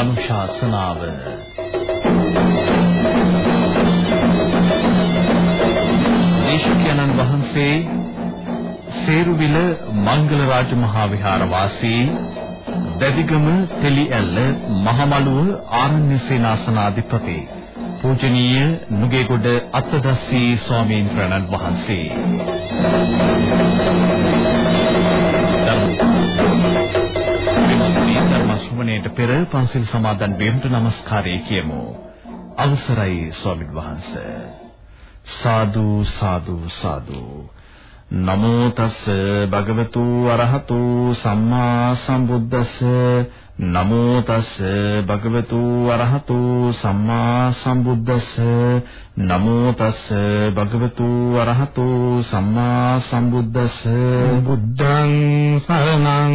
ධර්මානුශාසනාව. දේශකයන්න් වහන්සේ සේරුවිල මංගල රාජ මහා විහාර වාසී දැදිගම තෙලිඇල්ල මහමළුව ආනන්ද සේනාසනාධිපති පූජනීය නුගේගොඩ අත්තදස්සී ස්වාමීන් වහන්සේ. ධර්මශ්‍රවණයට පෙර පන්සිල් සමාදන් වීමට নমස්කාරය කියමු. අවසරයි ස්වාමීන් වහන්සේ. සාදු සාදු සාදු. නමෝ තස් භගවතු අරහතු සම්මා සම්බුද්දස්ස නමෝ තස් භගවතු අරහතු සම්මා සම්බුද්දස්ස නමෝ තස් භගවතු අරහතු සම්මා සම්බුද්දස්ස බුද්ධං සරණං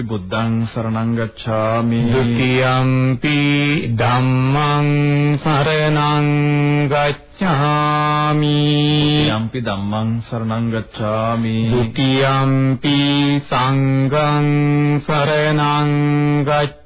යම්පි බුද්ධං සරණං ගච්ඡාමි ဒ ුතියම්පි ධම්මං සරණං ගච්ඡාමි යම්පි ධම්මං සරණං ගච්ඡාමි ဒ ුතියම්පි සංඝං සරණං ගච්ඡාමි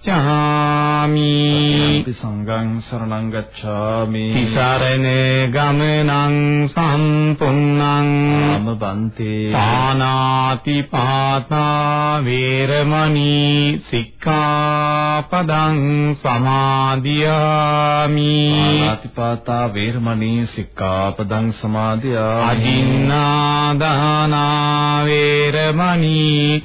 ගච්ඡාමි. සංඝං සරණං ගච්ඡාමි. තිසරණ ගමනං සම්පුන්නං ආම බන්තේ පානාති පාතා වේරමණී සික්ඛාපදං සමාදියාමි. පානාති පාතා වේරමණී සික්ඛාපදං සමාදියාමි. අදින්නා දානා වේරමණී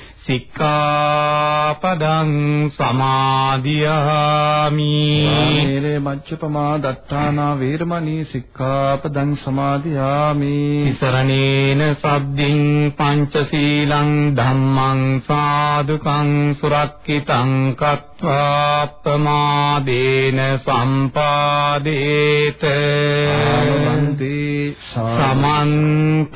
සික්ඛාපදං සමාදියාමි। ආමේරේ මච්චපමා දත්තානා වීරමණී සික්ඛාපදං සමාදියාමි। තිසරණේන සබ්දින් පංචශීලං ධම්මං සාදුකං සුරක්කිතං කତ୍වා ප්‍රමාදේන සම්පාදේත ආමන්තේ සමන්ත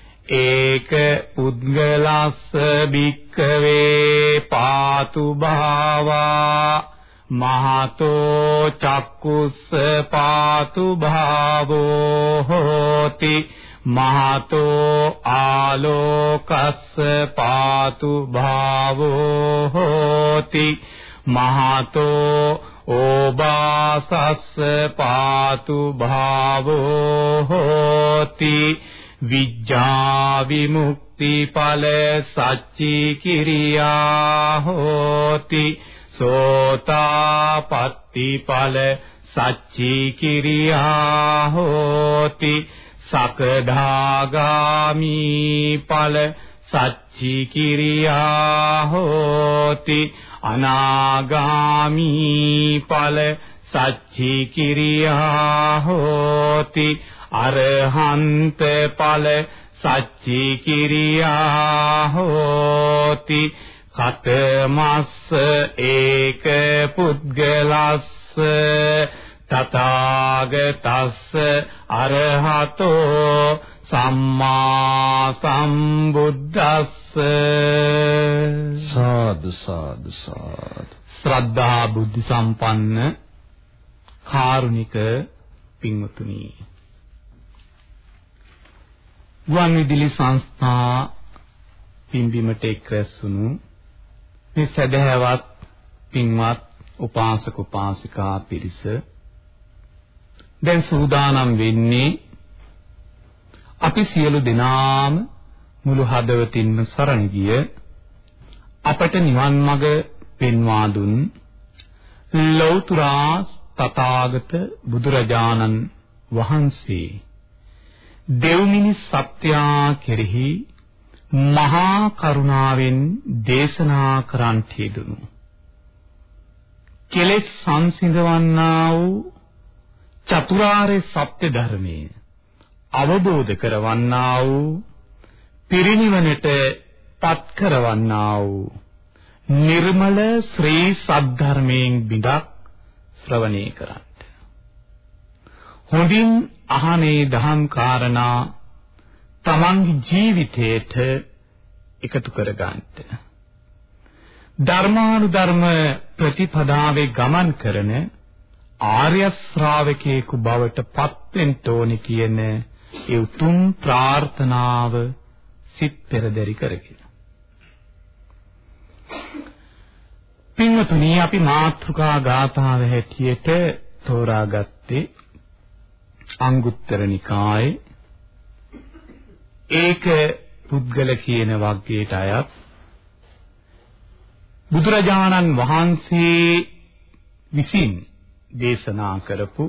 ඒක පුද්ගලස්ස භික්ඛවේ පාතු භාවා මහතෝ චක්කුස්ස පාතු භාවෝ හෝති මහතෝ ආලෝකස්ස පාතු භාවෝ හෝති මහතෝ ඕබාසස්ස පාතු භාවෝ හෝති විඥා විමුක්ති ඵල සච්චි කිරියා හෝති සෝතාපට්ටි ඵල සච්චි කිරියා හෝති සකදාගාමි ඵල සච්චි කිරියා හෝති අනාගාමි ඵල සච්චි කිරියා හෝති අරහන්ත ඵල සච්චි කිරියා හෝති කතමස්ස ඒක පුද්ගලස්ස තථාගතස්ස අරහතෝ සම්මා සම්බුද්දස්ස සාදු සාදු සාදු. ශ්‍රද්ධා බුද්ධ සම්පන්න කාරුණික පින්වතුනි ගුවන් විදුලි සංස්ථා පින්බිමට එක්රැස්ුණු මේ සදහැවත් පින්වත් උපාසක උපාසිකා පිරිස. දැන් සූදානම් වෙන්නේ අපි සියලු දෙනාම මුළු හදවතින්ම සරණ ගිය අපට නිවන් මඟ පෙන්වා දුන් ලෞතුරා තථාගත බුදුරජාණන් වහන්සේ. දෙව්මිනි සත්‍යා කෙරෙහි මහා කරුණාවෙන් දේශනා කරන්ට යෙදුණු කෙලෙස් සංසිඳවන්නා වූ චතුරාර්ය සත්‍ය ධර්මයේ අවබෝධ කරවන්නා වූ පිරිනිවනට පත් කරවන්නා වූ නිර්මල ශ්‍රී සද්ධර්මයෙන් බිඳක් ශ්‍රවණය කරන්ට. හොඳින් අහනේ දහම් කාරණා තමන්ගේ ජීවිතයට එකතු කරගන්නට. ධර්මානුධර්ම ප්‍රතිපදාවේ ගමන් කරන ආර්ය ශ්‍රාවකයෙකු බවට පත්වෙන්න ඕනේ කියන ඒ උතුම් ප්‍රාර්ථනාව සිත් පෙරදරි කරගෙන. පින්වතුනි අපි මාත්‍රිකා ගාථාව හැටියට තෝරාගත්තේ අංගුත්තර නිකායේ ඒක පුද්ගල කියන වර්ගයට අයත් බුදුරජාණන් වහන්සේ විසින් දේශනා කරපු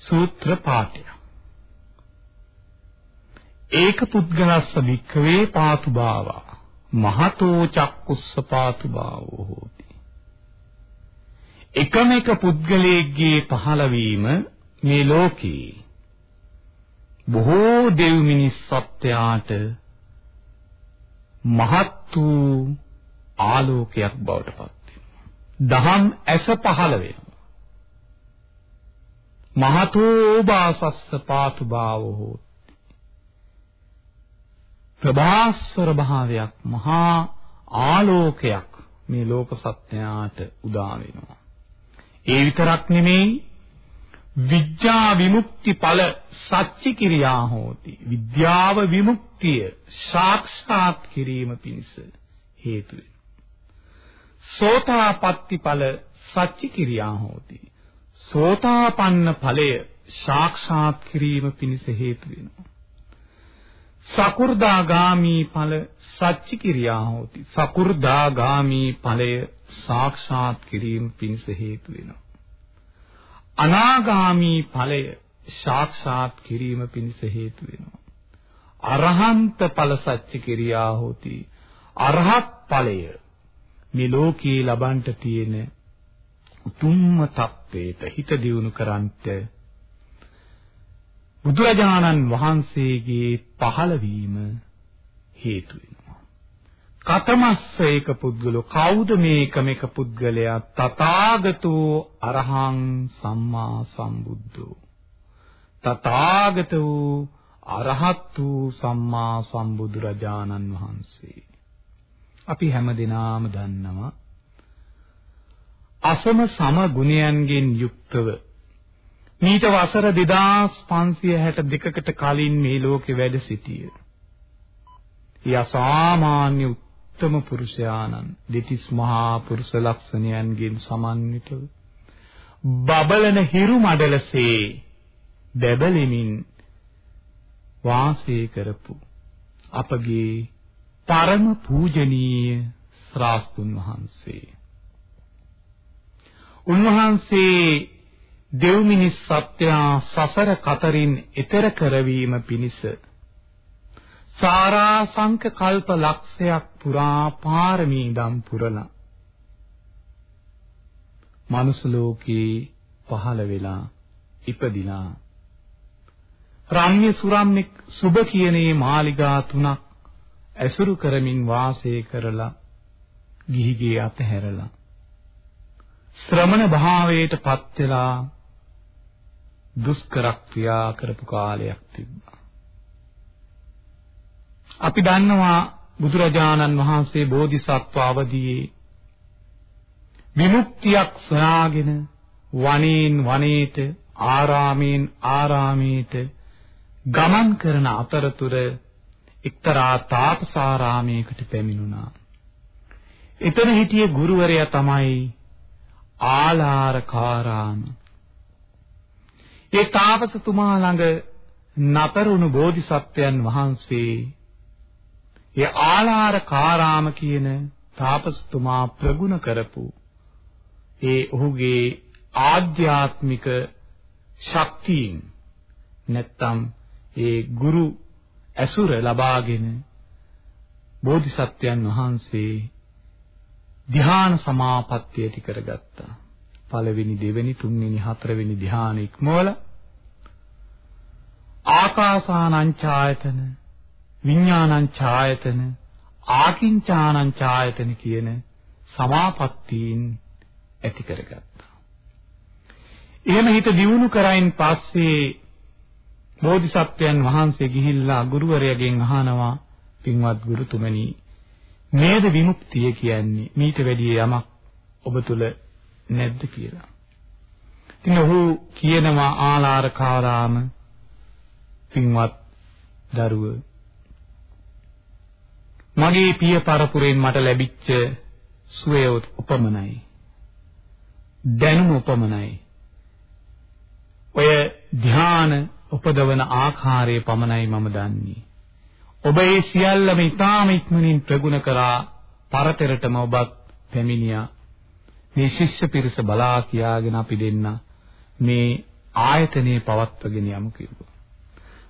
සූත්‍ර පාඨය. ඒක පුද්ගලස්ස වික්ඛවේ පාතු භාවා මහතෝ චක්කුස්ස පාතු භාවෝ හෝති. එකම එක පුද්ගලයෙක්ගේ පහළවීම මේ ලෝකේ බොහෝ දෙව් මිනිස් සත්‍යයට මහත් වූ ආලෝකයක් බවට පත් දහම් ඇස පහළ වෙනවා. මහතෝ බාසස්ස පාතු භාවෝ හෝති. ප්‍රභාස්වර භාවයක් මහා ආලෝකයක් මේ ලෝක සත්‍යයට උදා වෙනවා. ඒ විතරක් නෙමෙයි විද්‍යා විමුක්ති ඵල සච්චි කිරියා හෝති. විද්‍යාව විමුක්තිය සාක්ෂාත් කිරීම පිණිස හේතු වෙනවා. සෝතාපට්ටි ඵල සච්චි කිරියා හෝති. සෝතාපන්න ඵලය සාක්ෂාත් කිරීම පිණිස හේතු වෙනවා. සකු르දාගාමි ඵල සච්චි කිරියා හෝති. සකු르දාගාමි ඵලය සාක්ෂාත් කිරීම පිණිස හේතු වෙනවා. අනාගාමි ඵලය සාක්ෂාත් කිරීම පිණිස හේතු වෙනවා. අරහන්ත ඵල සච්චි කිරියා හෝති. අරහත් ඵලය මේ ලෝකේ ලබන්ට තියෙන උතුම්ම තත්වයට හිත දියුණු කරන්ට බුදුරජාණන් වහන්සේගේ පහළවීම හේතු වෙනවා. කතමස්ස ඒක පුද්ගලෝ කවුද මේ එකම එක පුද්ගලයා? තථාගතෝ අරහං සම්මා සම්බුද්ධෝ. තථාගත වූ අරහත් වූ සම්මා සම්බුදුරජාණන් වහන්සේ. අපි හැමදෙනාම දන්නවා අසම සම ගුණයන්ගෙන් යුක්තව මීට වසර 2562කට කලින් මේ ලෝකේ වැඩ සිටිය. ඊ අසාමාන්‍ය උත්තම පුරුෂයාණන් දෙතිස් මහා පුරුෂ ලක්ෂණයන්ගෙන් සමන්විතව බබලන හිරු මඩලසේ බැබලෙමින් වාසය කරපු අපගේ පරම පූජනීය ශ්‍රාස්තුන් වහන්සේ උන්වහන්සේ දෙව් මිනිස් සත්‍යා සසර කතරින් එතර කරවීම පිණිස සාරා සංක කල්ප ලක්ෂයක් පුරා පාරමී දම් පුරලා මනුස්ස ලෝකේ පහළ වෙලා ඉපදිලා. රම්‍ය සුරම්‍ය සුබ කියනේ මාලිගා තුනක් ඇසුරු කරමින් වාසය කරලා ගිහිගේ අතහැරලා. ශ්‍රමණ භාවයට පත් වෙලා දුෂ්කර ක්‍රියා කරපු කාලයක් තිබ්බා. අපි දන්නවා බුදුරජාණන් වහන්සේ බෝධිසත්ව අවදියේ විමුක්තියක් සොයාගෙන වනේන් වනේට ආරාමයෙන් ආරාමයට ගමන් කරන අතරතුර එක්තරා තාපසාරාමයකට පැමිණුණා. එතන හිටිය ගුරුවරයා තමයි ආලාරකාරාම. ඒ තාපසතුමා ළඟ නතරුණු බෝධිසත්වයන් වහන්සේ ඒ ආලාරකාරාම කියන තාපසතුමා ප්‍රගුණ කරපු ඒ ඔහුගේ ආධ්‍යාත්මික ශක්තියින් නැත්තම් ඒ ගුරු ඇසුර ලබාගෙන බෝධිසත්වයන් වහන්සේ ධ්‍යාන සමාපත්තිය ඇති කරගත්තා. පළවෙනි දෙවෙනි තුන්වෙනි හතරවෙනි ධ්‍යාන ඉක්මවල ආකාසානං ඡායතන විඥානං ඡායතන ආකින්චානං ඡායතන කියන සමාපත්තීන් ඇති කරගත්තා. එහෙම හිත දියුණු කරයින් පස්සේ බෝධිසත්වයන් වහන්සේ ගිහිල්ලා ගුරුවරයාගෙන් අහනවා පින්වත් ගුරුතුමනි නේද විමුක්තිය කියන්නේ මීට වැඩිය යමක් ඔබ තුල නැද්ද කියලා. ඉතින් ඔහු කියනවා ආලාරකාරාම පින්වත් දරුව මගේ පිය පරපුරෙන් මට ලැබිච්ච සුවය උපමනයි. දැනුම උපමනයි. ඔය ධ්‍යාන උපදවන ආකාරය පමණයි මම දන්නේ. ඔබ ඒ සියල්ලම ඊටාම ඉක්මනින් ප්‍රගුණ කරා පරතරටම ඔබත් පැමිණියා. මේ ශිෂ්‍ය පිරිස බලා කියාගෙන අපි දෙන්න මේ ආයතනයේ පවත්වගෙන යමු කිව්වා.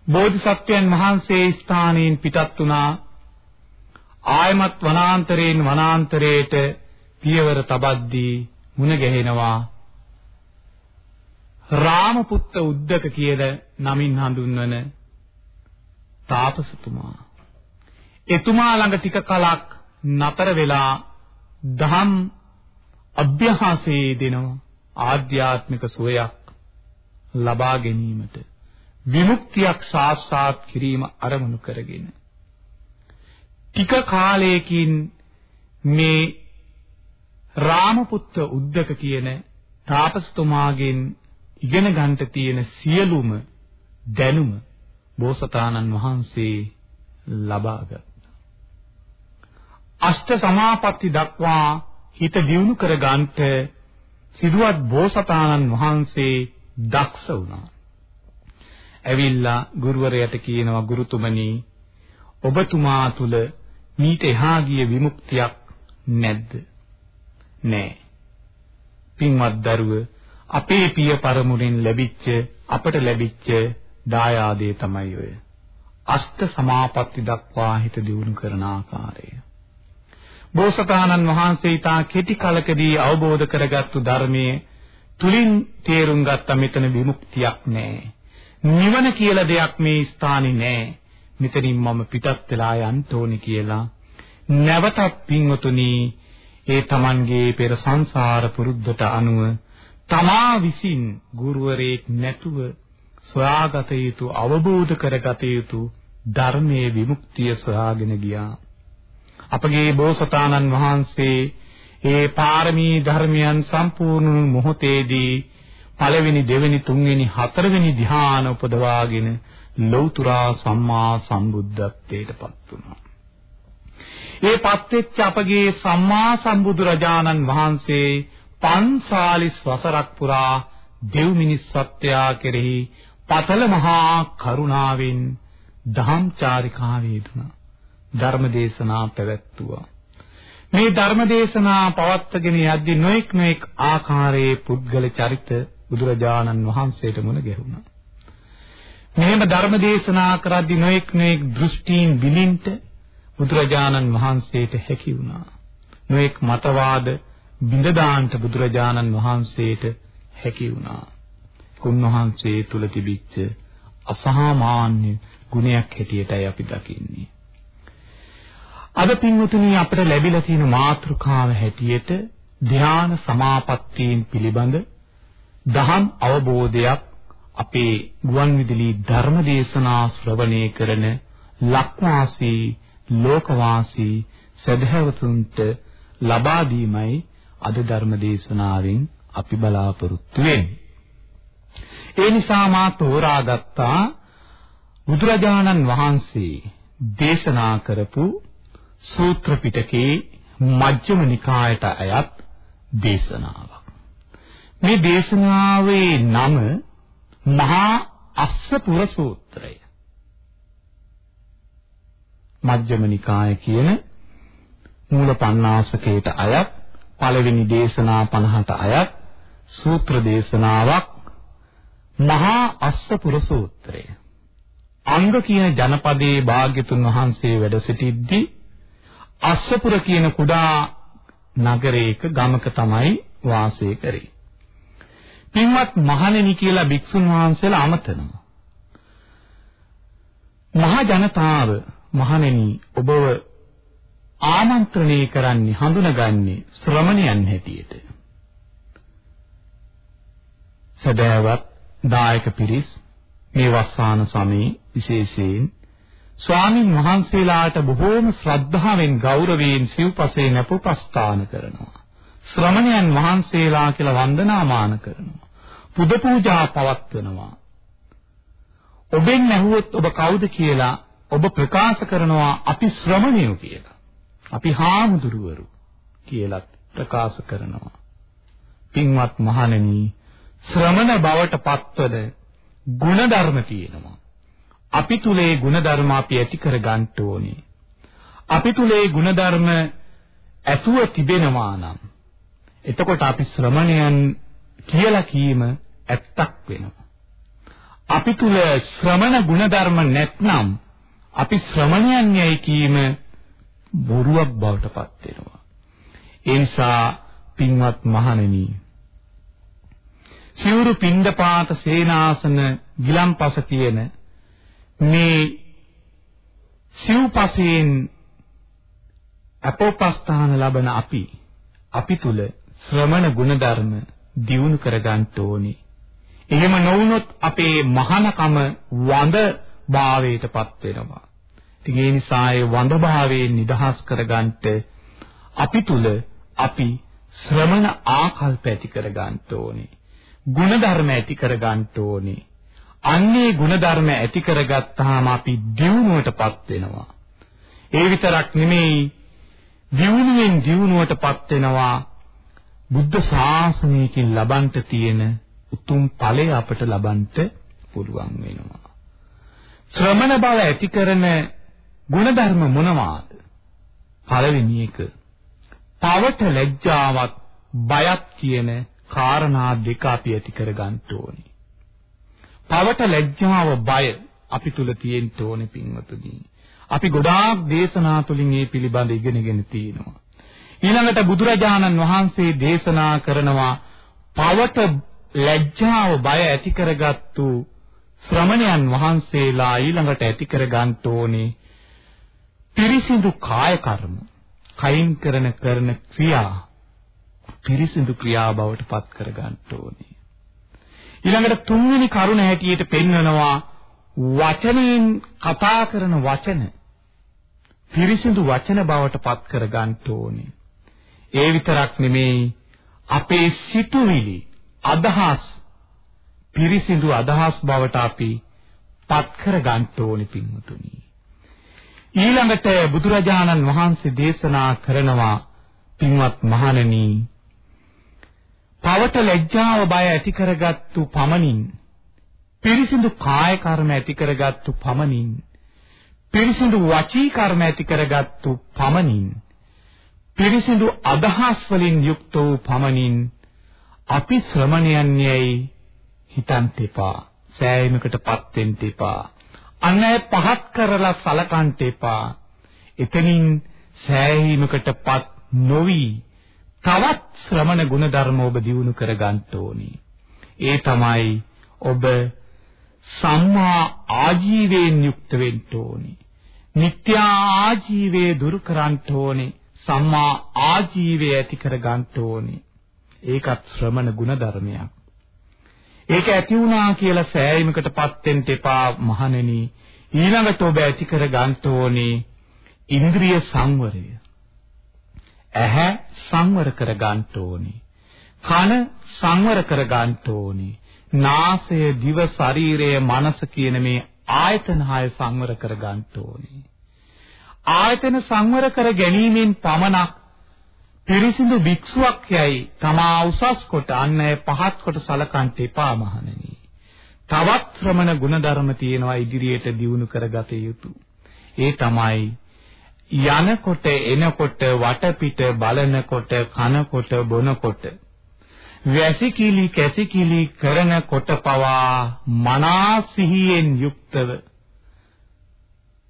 බෝධිසත්වයන් වහන්සේ ස්ථානයෙන් පිටත් වුණා. ආයමත් වනාන්තරයෙන් වනාන්තරයට පියවර තබද්දී මුණ ගැහෙනවා රාමපුත්ත උද්දක කියන නමින් හඳුන්වන තාපසතුමා. එතුමා ළඟ ටික කලක් නතර වෙලා දහම් අභ්‍යාසයේ දෙනවා ආධ්‍යාත්මික සුවයක් ලබා ගැනීමට විමුක්තියක් සාක්ෂාත් කිරීම අරමුණු කරගෙන ටික කාලයකින් මේ රාමපුත්ත උද්දක කියන තාපසතුමාගෙන් ඉගෙන ගන්නට තියෙන සියලුම දැනුම බෝසතාණන් වහන්සේ ලබා ගත්තා. අෂ්ට සමාපatti දක්වා හිත දියුණු කර ගන්නට සිදුවත් බෝසතාණන් වහන්සේ දක්ෂ වුණා. ඇවිල්ලා ගුරුවරයාට කියනවා ගුරුතුමනි ඔබතුමා තුල මීට එහා ගිය විමුක්තියක් නැද්ද? නෑ. පින්වත් දරුව අපේ පිය පරමුණෙන් ලැබිච්ච අපට ලැබිච්ච දායාදේ තමයි ඔය. අෂ්ට සමාපatti දක්වා හිත දියුණු කරන ආකාරය. බෝසතාණන් වහන්සේ ඊටා කෙටි කලකදී අවබෝධ කරගත්තු ධර්මයේ තුලින් තේරුම් ගත්ත මෙතන විමුක්තියක් නැහැ. නිවන කියලා දෙයක් මේ ස්ථානේ නැහැ. මෙතනින් මම පිටත් වෙලා යන්න ඕනේ කියලා නැවතත් පින්වතුනි ඒ Tamanගේ පෙර සංසාර පුරුද්දට අනුව තමා විසින් ගුරුවරයෙක් නැතුව සොයාගත යුතු අවබෝධ කරගත යුතු ධර්මයේ විමුක්තිය සොයාගෙන ගියා. අපගේ බෝසතාණන් වහන්සේ ඒ පාරමී ධර්මයන් සම්පූර්ණ මොහොතේදී පළවෙනි දෙවෙනි තුන්වෙනි හතරවෙනි ධ්‍යාන උපදවාගෙන ලෞතුරා සම්මා සම්බුද්ධත්වයට පත් වුණා. ඒ පත්වෙච්ච අපගේ සම්මා සම්බුදු රජාණන් වහන්සේ පන්සාලිස් වසරක් පුරා දෙව් මිනිස් සත්‍යයා කෙරෙහි පතල මහා කරුණාවෙන් දහම් චාරිකාවේ යෙදුණා. ධර්ම දේශනා පැවැත්තුවා. මේ ධර්ම දේශනා පවත්වගෙන යද්දී නොඑක් නොඑක් ආකාරයේ පුද්ගල චරිත බුදුරජාණන් වහන්සේට මුණ ගැහුණා. මෙහෙම ධර්ම දේශනා කරද්දී නොඑක් නොඑක් දෘෂ්ටීන් විලින්ට බුදුරජාණන් වහන්සේට හැකි වුණා. නොඑක් මතවාද බිඳ දාන්න බුදුරජාණන් වහන්සේට හැකි වුණා. උන්වහන්සේ තුල තිබිච්ච අසහාමාන්‍ය ගුණයක් හැටියටයි අපි දකින්නේ. අද පින්වතුනි අපිට ලැබිලා තියෙන මාතෘකාව හැටියට ධ්‍යාන සමාපත්තීන් පිළිබඳ දහම් අවබෝධයක් අපේ ගුවන්විදුලි ධර්මදේශනා ශ්‍රවණය කරන ලක්වාසී ලෝකවාසී සදහවතුන්ට ලබා දීමයි අද ධර්මදේශනාවෙන් අපි බලාපොරොත්තු වෙන්නේ. ඒ නිසා මා තෝරාගත්තා බුදුරජාණන් වහන්සේ දේශනා කරපු සූත්‍ර පිටකේ මජ්ක්‍ධිම නිකායට අයත් දේශනාවක්. මේ දේශනාවේ නම මහා අස්සපුර සූත්‍රය. මජ්ක්‍ධිම නිකාය කියන මූල පණ්ණාසකයට අයත් පළවෙනි දේශනා 50ට අයත් සූත්‍ර දේශනාවක් මහා අස්සපුර සූත්‍රය. අංග කියන ජනපදයේ භාග්‍යතුන් වහන්සේ වැඩ සිටිද්දී අස්සපුර කියන කුඩා නගරයක ගමක තමයි වාසය කරේ. පින්වත් මහණෙනි කියලා භික්ෂුන් වහන්සේලා අමතනවා. මහා ජනතාව මහණෙනි ඔබව ආමන්ත්‍රණය කරන්නේ හඳුනගන්නේ ශ්‍රමණයන් හැටියට. සදෑවත් දායක පිරිස් මේ වස්සාන සමයේ විශේෂයෙන් ස්වාමින් වහන්සේලාට බොහෝම ශ්‍රද්ධාවෙන් ගෞරවයෙන් සිව්පසේ නැපුපස්ථාන කරනවා. ශ්‍රමණයන් වහන්සේලා කියලා වන්දනාමාන කරනවා. පුද පූජා පවත්වනවා. ඔබෙන් ඇහුවොත් ඔබ කවුද කියලා ඔබ ප්‍රකාශ කරනවා අපි ශ්‍රමණයෝ කියලා. අපි හාමුදුරුවරු කියලා ප්‍රකාශ කරනවා. පින්වත් මහණෙනි ශ්‍රමණ බවට පත්වන ಗುಣධර්ම තියෙනවා. අපි තුලේ ಗುಣධර්ම අපි ඇති කරගන්න ඕනේ. අපි තුලේ ಗುಣධර්ම ඇතුව තිබෙනවා නම් එතකොට අපි ශ්‍රමණයන් කියලා කීම ඇත්තක් වෙනවා. අපි තුල ශ්‍රමණ ಗುಣධර්ම නැත්නම් අපි ශ්‍රමණයන් යයි කීම බොරුවක් බවට පත් වෙනවා. ඒ නිසා පින්වත් මහණෙනි සිවුරු පින්ඳපාත සේනාසන ගිලම්පස තියෙන මේ සිව්පසයෙන් අපෝපස්ථාන ලබන අපි අපි තුල ශ්‍රමණ ගුණධර්ම දියුණු කරගන්න ඕනේ. එහෙම නොවුනොත් අපේ මහානකම වඳ භාවයටපත් වෙනවා. ඉතින් ඒ නිසා ඒ වඳ භාවයෙන් නිදහස් කරගන්නට අපි තුල අපි ශ්‍රමණ ආකල්ප ඇති කරගන්න ඕනේ. ಗುಣධර්ම ඇති කරගන්න ඕනේ. අන්නේ ಗುಣධර්ම ඇති කරගත්තාම අපි දියුණුවටපත් වෙනවා. ඒ විතරක් නෙමෙයි දියුණුවෙන් දියුණුවටපත් වෙනවා බුද්ධ ශාසනයකින් ලබන්ට තියෙන උතුම් ඵලය අපට ලබන්ට පුළුවන් වෙනවා. ශ්‍රමණ බව ඇති කරන ಗುಣධර්ම මොනවාද? පළවෙනි එක. පවට ලැජ්ජාවත් බයත් කියන කාරණා දෙක අපි ඇති කරගන්න ඕනේ. පවට ලැජ්ජාව බය අපි තුල තියෙන්න ඕනේ පින්වතුනි. අපි ගොඩාක් දේශනා තුලින් මේ පිළිබඳ ඉගෙනගෙන තියෙනවා. ඊළඟට බුදුරජාණන් වහන්සේ දේශනා කරනවා පවට ලැජ්ජාව බය ඇති කරගත්තු ශ්‍රමණයන් වහන්සේලා ඊළඟට ඇති කර ගන්න ඕනේ පිරිසිදු කාය කර්ම කයින් කරන කරන ක්‍රියා පිරිසිදු ක්‍රියා බවට පත් කර ගන්න ඕනේ ඊළඟට තුන්වෙනි කරුණ හැටියට පෙන්වනවා වචනෙන් කතා කරන වචන පිරිසිදු වචන බවට පත් කර ගන්න ඕනේ ඒ විතරක් නෙමෙයි අපේ සිතුවිලි අදහස් පිරිසිදු අදහස් බවට අපි පත් කර ගන්න ඕනේ පින්වතුනි. ඊළඟට බුදුරජාණන් වහන්සේ දේශනා කරනවා පින්වත් මහණෙනි පවට ලැජ්ජාව බය ඇති කරගත්තු පමණින් පිරිසිදු කාය කර්ම ඇති කරගත්තු පමණින් පිරිසිදු වචී කර්ම ඇති කරගත්තු පමණින් පිරිසිදු අදහස් වලින් යුක්ත වූ පමණින් අපි ශ්‍රමණයන් යයි හිතන්ට එපා. සෑයීමකටපත් වෙන්න එපා. අන් අය පහත් කරලා සලකන්න එපා. එතනින් සෑයීමකටපත් නොවි තවත් ශ්‍රමණ ගුණධර්ම ඔබ දියුණු කරගන්න ඕනි. ඒ තමයි ඔබ සම්මා ආජීවයෙන් යුක්ත වෙන්න ඕනි. මිත්‍යා ආජීවයේ දුරු කරන්න ඕනේ. සම්මා ආජීවය ඇති කර ගන්න ඕනේ. ඒකත් ශ්‍රමණ ගුණධර්මයක්. ඒක ඇති වුණා කියලා සෑයීමකටපත් වෙන්න එපා මහණෙනි. ඊළඟට ඔබ ඇති කර ගන්න ඕනේ ඉන්ද්‍රිය සංවරය. ඇහැ සංවර කර ගන්න ඕනේ. කන සංවර කර ගන්න ඕනේ. නාසය, දිව, ශරීරය, මනස කියන මේ ආයතන හය සංවර කර ගන්න ඕනේ. ආයතන සංවර කර ගැනීමෙන් පමණක් පිරිසිදු භික්ෂුවක් යයි තමා උසස් කොට අන් අය පහත් කොට සලකන්ට එපා මහණෙනි. තවත් ශ්‍රමණ ගුණධර්ම තියෙනවා ඉදිරියට දියුණු කරගත යුතු. ඒ තමයි යනකොට එනකොට වටපිට බලනකොට කනකොට බොනකොට වැසිකිලි කැසිකිලි කරනකොට පවා මනා සිහියෙන් යුක්තව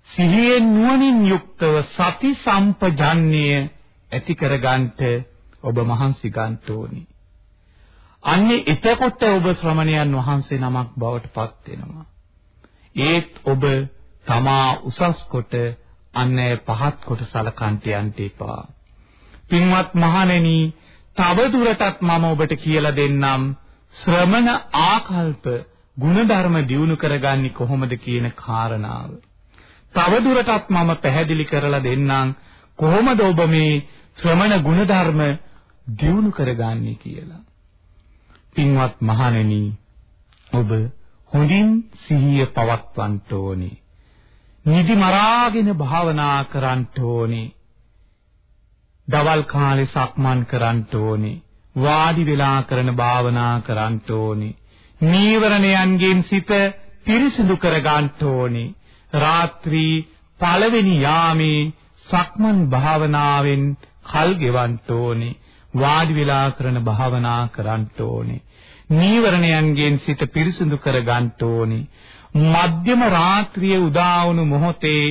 සිහියෙන් නුවණින් යුක්තව සති සම්පජන්ණය ඇති කරගන්නට ඔබ මහන්සි ගන්න ඕනි. අන්නේ එතකොට ඔබ ශ්‍රමණයන් වහන්සේ නමක් බවට පත් වෙනවා. ඒත් ඔබ තමා උසස් කොට අන්නේ පහත් කොට සලකන්ට යන්න එපා. පින්වත් මහණෙනි, තව දුරටත් මම ඔබට කියලා දෙන්නම් ශ්‍රමණ ආකල්ප ಗುಣධර්ම දියුණු කරගන්නේ කොහොමද කියන කාරණාව. තව දුරටත් මම පැහැදිලි කරලා දෙන්නම් කොහොමද ඔබ මේ ශ්‍රමණ ගුණධර්ම දියුණු කරගන්නේ කියලා. පින්වත් මහණෙනි ඔබ හොඳින් සිහිය පවත්වන්න ඕනේ. නිදි මරාගෙන භාවනා කරන්න ඕනේ. දවල් කාලේ සක්මන් කරන්න ඕනේ. වාඩි වෙලා කරන භාවනා කරන්න ඕනේ. නීවරණයන්ගෙන් සිත පිරිසිදු කර ගන්න ඕනේ. රාත්‍රී පළවෙනි යාමේ සක්මන් භාවනාවෙන් කල් ගෙවන්න ඕනේ. වාඩි වෙලා කරන භාවනා කරන්න ඕනේ. නීවරණයන්ගෙන් සිත පිරිසිදු කර ගන්න ඕනේ. මධ්‍යම රාත්‍රියේ උදා වුණු මොහොතේ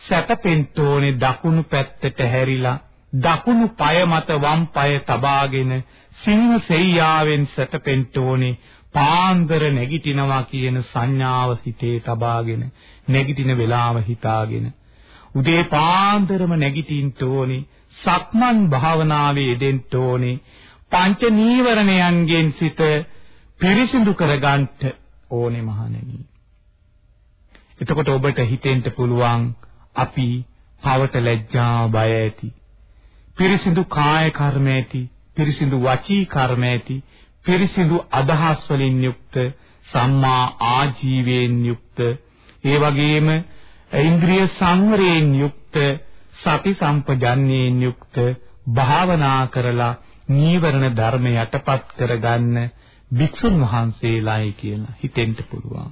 සැතපෙන්න ඕනේ දකුණු පැත්තට හැරිලා දකුණු පාය මත වම් පාය තබාගෙන සිංහ සෙයියාවෙන් සැතපෙන්න ඕනේ පාන්දර නැගිටිනවා කියන සංඥාව හිතේ තබාගෙන නැගිටින වෙලාව හිතාගෙන උදේ පාන්දරම නැගිටින්න ඕනේ සක්මන් භාවනාවේ යෙදෙන්න ඕනේ පංච නීවරණයන්ගෙන් සිත පිරිසිදු කරගන්න ඕනේ මහණෙනි. එතකොට ඔබට හිතෙන්න පුළුවන් අපි පවට ලැජ්ජා බය ඇති. පිරිසිදු කාය කර්ම ඇති, පිරිසිදු වචී කර්ම ඇති, පිරිසිදු අදහස් වලින් යුක්ත සම්මා ආජීවයෙන් යුක්ත ඒ වගේම ඉන්ද්‍රිය සංවරයෙන් යුක්ත සති සම්පජන්ණයෙන් යුක්ත භාවනා කරලා නීවරණ ධර්ම යටපත් කරගන්න භික්ෂුන් වහන්සේලායි කියලා හිතෙන්න පුළුවන්.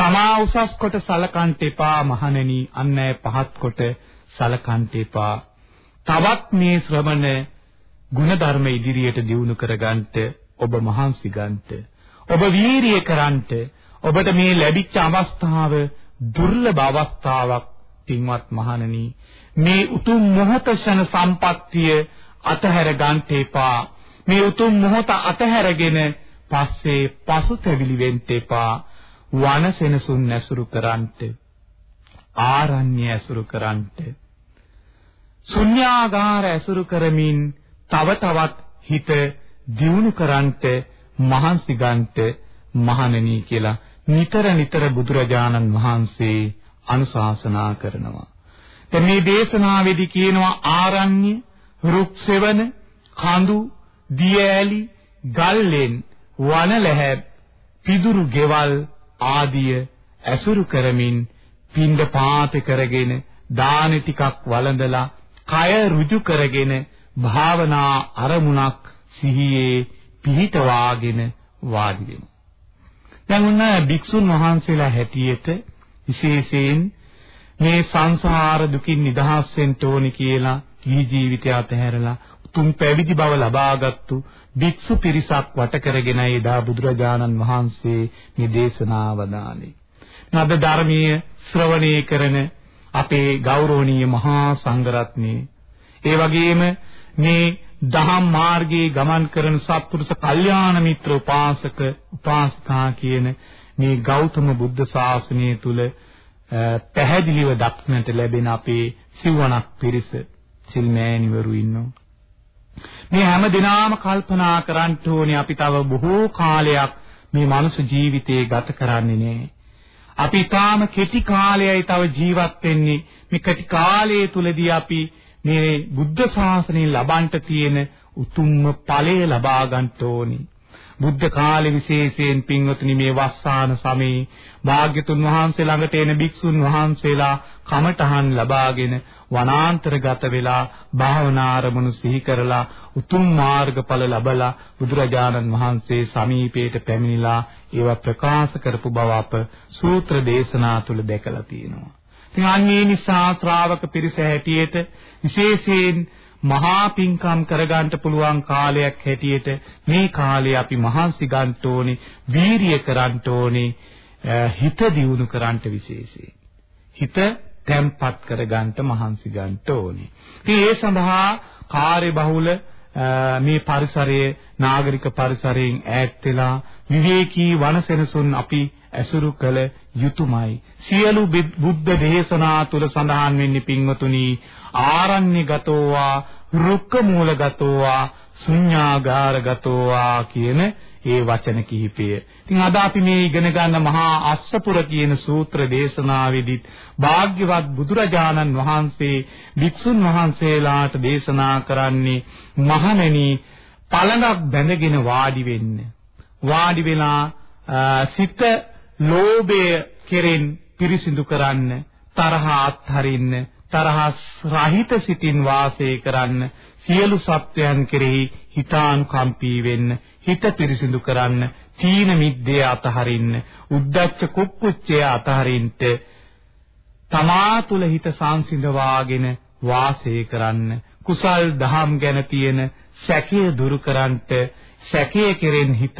තමා උසස් කොට සලකන්ට එපා මහණෙනි අන්නෑ පහත් කොට සලකන්ට එපා. තවත් මේ ශ්‍රමණ ගුණධර්ම ඉදිරියට දියුණු කරගන්නට ඔබ මහන්සි ගන්නට ඔබ වීරිය කරන්නට ඔබට මේ ලැබිච්ච අවස්ථාව දුර්ලභ අවස්ථාවක් පින්වත් මහණෙනි. මේ උතුම් මොහොත ශන සම්පත්තිය අතහැර ගන්න එපා. මේ උතුම් මොහොත අතහැරගෙන පස්සේ පසුතැවිලි වෙන්න එපා. වනසෙනසුන් ඇසුරු කරන්ට ආරණ්‍ය ඇසුරු කරන්ට ශුන්‍යාගාර ඇසුරු කරමින් තව තවත් හිත දියුණු කරන්ට මහන්සි ගන්නට මහණෙනි කියලා නිතර නිතර බුදුරජාණන් වහන්සේ අනුශාසනා කරනවා. දැන් මේ දේශනාවේදී කියනවා ආරණ්‍ය, රුක් සෙවන, කඳු, දියඇලි, ගල්ලෙන්, වනලැහැ, පිදුරු ගෙවල් ආදිය ඇසුරු කරමින් පින්ඩ පාත කරගෙන දාන ටිකක් වළඳලා කය ඍජු කරගෙන භාවනා අරමුණක් සිහියේ පිහිටවාගෙන වාඩි වෙනවා. දැන් උන්න භික්ෂුන් වහන්සේලා හැටියට විශේෂයෙන් මේ සංසාර දුකින් නිදහස් වෙන්න ඕනි කියලා ජී ජීවිතය අතහැරලා උතුම් පැවිදි බව ලබාගත්තු භික්ෂු පිරිසක් වට කරගෙන එදා බුදුරජාණන් වහන්සේ මේ දේශනාව දානේ. නද ධර්මීය ශ්‍රවණය කරන අපේ ගෞරවනීය මහා සංඝරත්නයේ ඒ වගේම මේ දහම් මාර්ගයේ ගමන් කරන සත්පුරුෂ කල්යාණ මිත්‍ර උපාසක උපාසිකා කියන මේ ගෞතම බුද්ධ ශාසනය තුල පැහැදිලිව දක්නට ලැබෙන අපේ සිවණක් පිරිස සිල්මෑණිවරු ඉන්නවා. මේ හැම දිනාම කල්පනා කරන්න ඕනේ අපි තව බොහෝ කාලයක් මේ මනුෂ්‍ය ජීවිතේ ගත කරන්නේ නැහැ. අපි තාම කෙටි කාලයයි තව ජීවත් වෙන්නේ. මේ කෙටි කාලය තුලදී අපි මේ බුද්ධ ශාසනය ලබන්ට තියෙන උතුම්ම ඵලය ලබා ගන්න ඕනේ. බුද්ධ කාලේ විශේෂයෙන් පින්වතුනි මේ වස්සාන සමේ භාග්‍යතුන් වහන්සේ ළඟට එන භික්ෂුන් වහන්සේලා කමඨහන් ලබාගෙන වනාන්තරගත වෙලා භාවනා ආරමුණු සිහි කරලා උතුම් මාර්ගඵල ලබලා බුදුරජාණන් වහන්සේ සමීපයට පැමිණිලා ඒවා ප්‍රකාශ කරපු බව අප සූත්‍ර දේශනා තුල දැකලා තියෙනවා. ඉතින් අන්නේ නිසා ශ්‍රාවක පිරිස හැටියට විශේෂයෙන් මහා පිංකම් කරගන්න පුළුවන් කාලයක් හැටියට මේ කාලේ අපි මහන්සි ගන්න ඕනේ, වීරිය කරන්න ඕනේ, හිත දියුණු කරන්නට විශේෂයෙන්. හිත තැම්පත් කරගන්න මහන්සි ගන්න ඕනේ. ඉතින් ඒ සඳහා කාර්ය බහුල මේ පරිසරයේ නාගරික පරිසරයෙන් ඈත් වෙලා විවේකී වනසෙනසුන් අපි ඇසුරු කළ යුතුයමයි. සියලු බුද්ධ දේශනා තුල සඳහන් වෙන්නේ පින්වතුනි ආරණ්‍යගතෝවා රුක්ක මූලගතෝවා ශුඤ්ඤාගාරගතෝවා කියන ඒ වචන කිහිපය. ඉතින් අද අපි මේ ඉගෙන ගන්න මහා අස්සපුර කියන සූත්‍ර දේශනාවේදීත් භාග්‍යවත් බුදුරජාණන් වහන්සේ වික්ෂුන් වහන්සේලාට දේශනා කරන්නේ මහණෙනි පළඟක් බැඳගෙන වාඩි වෙන්න. වාඩි වෙලා සිත ලෝභය කෙරෙන් පිරිසිදු කරන්න තරහ අත්හරින්න තරහ රහිත සිතින් වාසය කරන්න සියලු සත්වයන් කෙරෙහි හිතානුකම්පී වෙන්න හිත පිරිසිදු කරන්න තීන මිද්දේ අතහරින්න උද්දච්ච කුක්කුච්චය අතහරින්නට තමා තුල හිත සංසිඳවාගෙන වාසය කරන්න කුසල් දහම් ගැන තියෙන සැකය දුරු කරන්නට සැකය කෙරෙන් හිත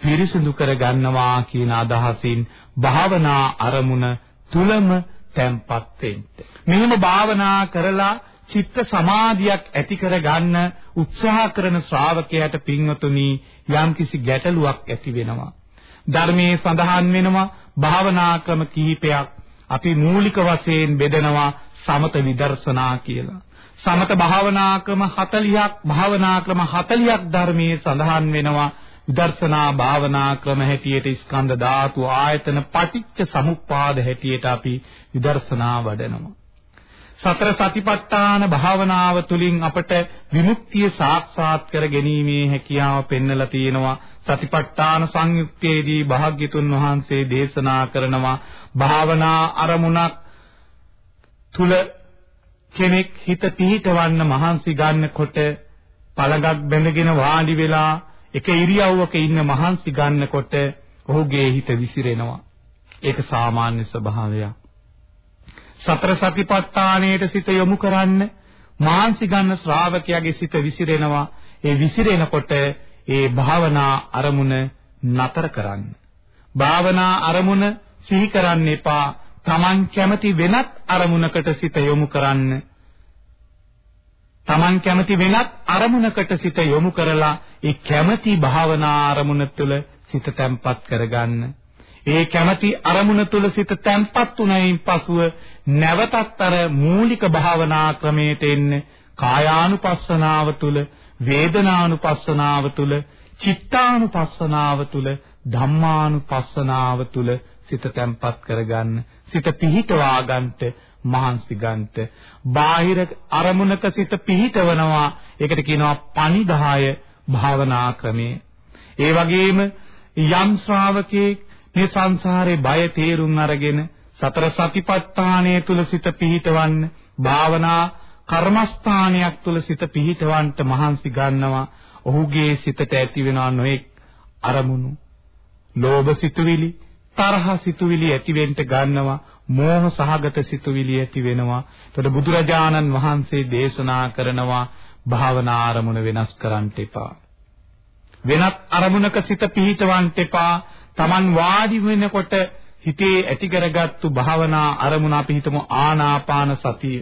පිරිසිදු කර ගන්නවා කියන අදහසින් භාවනා අරමුණ තුලම තැම්පත් වෙන්න. මෙහෙම භාවනා කරලා චිත්ත සමාධියක් ඇති කර ගන්න උත්සාහ කරන ශ්‍රාවකයාට පින්වතුනි යම්කිසි ගැටලුවක් ඇති වෙනවා. ධර්මයේ සඳහන් වෙනවා භාවනා ක්‍රම කිහිපයක් අපි මූලික වශයෙන් බෙදනවා සමත විදර්ශනා කියලා. සමත භාවනා ක්‍රම 40ක් භාවනා ක්‍රම 40ක් ධර්මයේ සඳහන් වෙනවා. විදර්ශනා භාවනා ක්‍රම හැටියට ස්කන්ධ ධාතු ආයතන පටිච්ච සමුප්පාද හැටියට අපි විදර්ශනා වඩනවා. සතර සතිපට්ඨාන භාවනාව තුළින් අපට විමුක්තිය සාක්ෂාත් කර ගැනීමේ හැකියාව පෙන්වලා තියෙනවා. සතිපට්ඨාන සංයුක්තයේදී භාග්‍යතුන් වහන්සේ දේශනා කරනවා භාවනා අරමුණක් තුල කෙනෙක් හිත පිහිටවන්න මහන්සි ගන්නකොට පළඟක් බැඳගෙන වාඩි වෙලා එක ඉරියව්වක ඉන්න මහන්සි ගන්නකොට ඔහුගේ හිත විසිරෙනවා. ඒක සාමාන්‍ය ස්වභාවයක්. සතර සතිපට්ඨානයට සිත යොමු කරන්න මහන්සි ගන්න ශ්‍රාවකයාගේ සිත විසිරෙනවා. ඒ විසිරෙනකොට ඒ භාවනා අරමුණ නතර කරන්න. භාවනා අරමුණ සිහි කරන්න එපා. Taman කැමති වෙනත් අරමුණකට සිත යොමු කරන්න. Taman කැමති වෙනත් අරමුණකට සිත යොමු කරලා ඒ කැමති භාවනා අරමුණ තුළ සිත තැම්පත් කරගන්න. ඒ කැමැති අරමුණ තුල සිත තැම්පත් උනයින් පසුව නැවතත් අර මූලික භාවනා ක්‍රමයට එන්න කායානුපස්සනාව තුල වේදනානුපස්සනාව තුල චිත්තානුපස්සනාව තුල ධම්මානුපස්සනාව තුල සිත තැම්පත් කරගන්න සිත පිහිටවා ගන්නට මහන්සි ගන්නට. බාහිර අරමුණක සිත පිහිටවනවා. ඒකට කියනවා පනිදාය භාවනා ක්‍රමය. ඒ වගේම යම් ශ්‍රාවකෙක් මේ සංසාරේ බය තේරුම් අරගෙන සතර සතිපට්ඨානය තුල සිත පිහිටවන්න භාවනා කර්මස්ථානයක් තුල සිත පිහිටවන්නට මහන්සි ගන්නවා. ඔහුගේ සිතට ඇති වෙනා නොඑක් අරමුණු. ලෝභ සිතුවිලි තරහ සිතුවිලි ඇතිවෙන්න ගන්නවා. මෝහ සහගත සිතුවිලි ඇති වෙනවා. එතකොට බුදුරජාණන් වහන්සේ දේශනා කරනවා භාවනා අරමුණ වෙනස් කරන්න එපා. වෙනත් අරමුණක සිත පිහිටවන්න එපා. Taman වාඩි වෙනකොට හිතේ ඇති කරගත්තු භාවනා අරමුණ අපි හිතමු ආනාපාන සතිය.